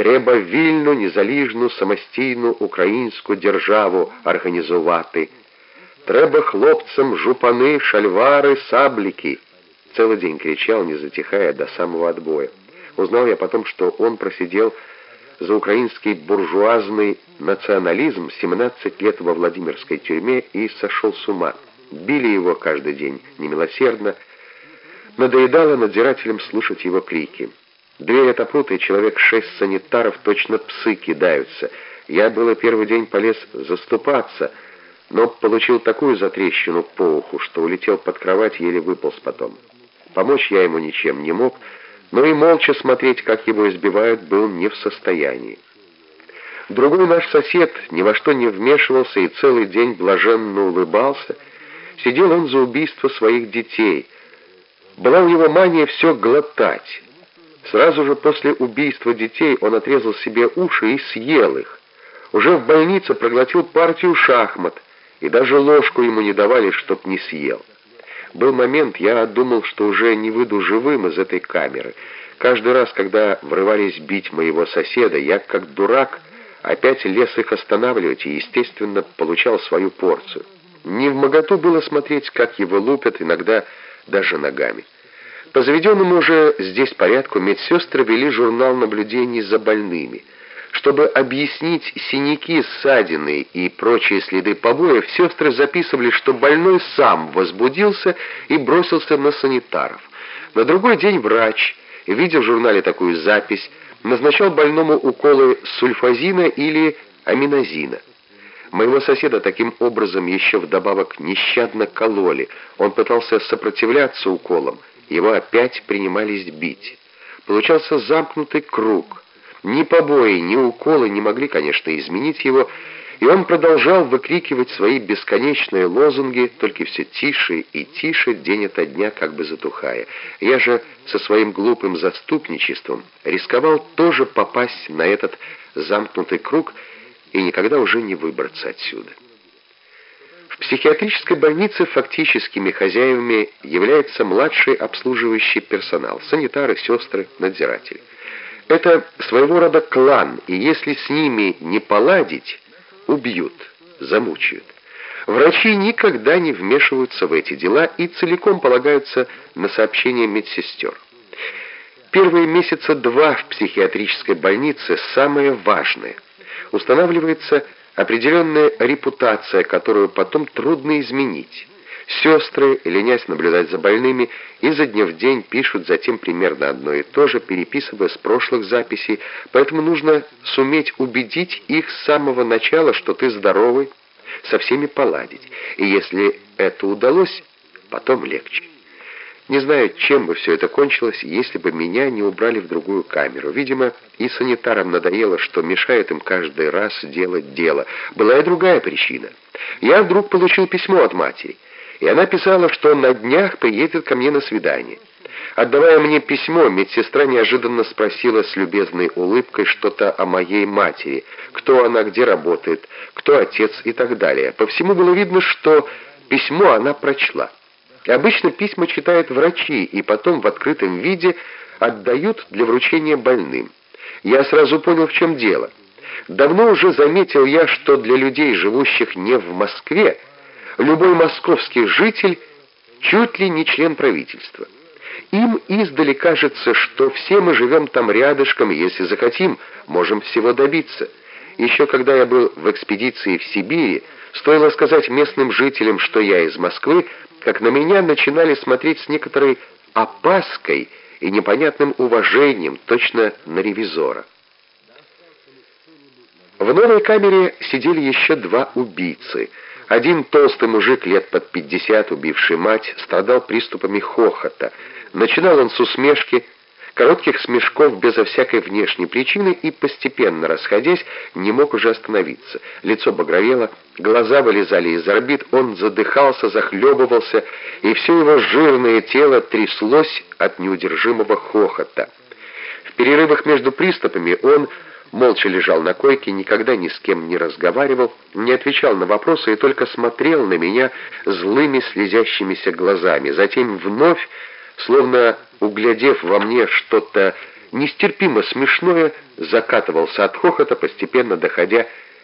Треба вільну, незалежну, самостійну українську державу організувати. Треба хлопцам жупаны, шальвары, саблики. Целый день кричал, не затихая до самого отбоя. Узнал я потом, что он просидел за украинский буржуазный национализм 17 лет во Владимирской тюрьме и сошел с ума. Били его каждый день немилосердно. Надоедало надзирателям слушать его крики. Дверь отопрут, и человек шесть санитаров точно псы кидаются. Я было первый день полез заступаться, но получил такую затрещину по уху, что улетел под кровать, еле выполз потом. Помочь я ему ничем не мог, но и молча смотреть, как его избивают, был не в состоянии. Другой наш сосед ни во что не вмешивался и целый день блаженно улыбался. Сидел он за убийство своих детей. Была у него мания все глотать. Сразу же после убийства детей он отрезал себе уши и съел их. Уже в больнице проглотил партию шахмат, и даже ложку ему не давали, чтоб не съел. Был момент, я думал, что уже не выйду живым из этой камеры. Каждый раз, когда врывались бить моего соседа, я, как дурак, опять лез их останавливать и, естественно, получал свою порцию. Не в моготу было смотреть, как его лупят, иногда даже ногами. По заведенному уже здесь порядку медсестры вели журнал наблюдений за больными. Чтобы объяснить синяки, ссадины и прочие следы побоев, сестры записывали, что больной сам возбудился и бросился на санитаров. На другой день врач, видя в журнале такую запись, назначал больному уколы сульфазина или аминозина. Моего соседа таким образом еще вдобавок нещадно кололи. Он пытался сопротивляться уколам, его опять принимались бить. Получался замкнутый круг. Ни побои, ни уколы не могли, конечно, изменить его, и он продолжал выкрикивать свои бесконечные лозунги, только все тише и тише, день ото дня как бы затухая. Я же со своим глупым заступничеством рисковал тоже попасть на этот замкнутый круг и никогда уже не выбраться отсюда. Психиатрической больнице фактическими хозяевами является младший обслуживающий персонал, санитары, сестры, надзиратели. Это своего рода клан, и если с ними не поладить, убьют, замучают. Врачи никогда не вмешиваются в эти дела и целиком полагаются на сообщения медсестер. Первые месяца два в психиатрической больнице самое важное. Устанавливается определенная репутация, которую потом трудно изменить. Сестры, ленясь наблюдать за больными, изо дня в день пишут затем примерно одно и то же, переписывая с прошлых записей, поэтому нужно суметь убедить их с самого начала, что ты здоровый, со всеми поладить. И если это удалось, потом легче. Не знаю, чем бы все это кончилось, если бы меня не убрали в другую камеру. Видимо, и санитарам надоело, что мешает им каждый раз делать дело. Была и другая причина. Я вдруг получил письмо от матери и она писала, что на днях приедет ко мне на свидание. Отдавая мне письмо, медсестра неожиданно спросила с любезной улыбкой что-то о моей матери, кто она, где работает, кто отец и так далее. По всему было видно, что письмо она прочла. Обычно письма читают врачи и потом в открытом виде отдают для вручения больным. Я сразу понял, в чем дело. Давно уже заметил я, что для людей, живущих не в Москве, любой московский житель чуть ли не член правительства. Им издали кажется, что все мы живем там рядышком, если захотим, можем всего добиться. Еще когда я был в экспедиции в Сибири, стоило сказать местным жителям, что я из Москвы, как на меня начинали смотреть с некоторой опаской и непонятным уважением, точно на ревизора. В новой камере сидели еще два убийцы — один толстый мужик лет под пятьдесят, убивший мать, страдал приступами хохота. Начинал он с усмешки, коротких смешков безо всякой внешней причины и, постепенно расходясь, не мог уже остановиться. Лицо багровело, глаза вылезали из орбит, он задыхался, захлебывался, и все его жирное тело тряслось от неудержимого хохота. В перерывах между приступами он молча лежал на койке, никогда ни с кем не разговаривал, не отвечал на вопросы и только смотрел на меня злыми слезящимися глазами. Затем вновь, словно углядев во мне что-то нестерпимо смешное, закатывался от хохота, постепенно доходя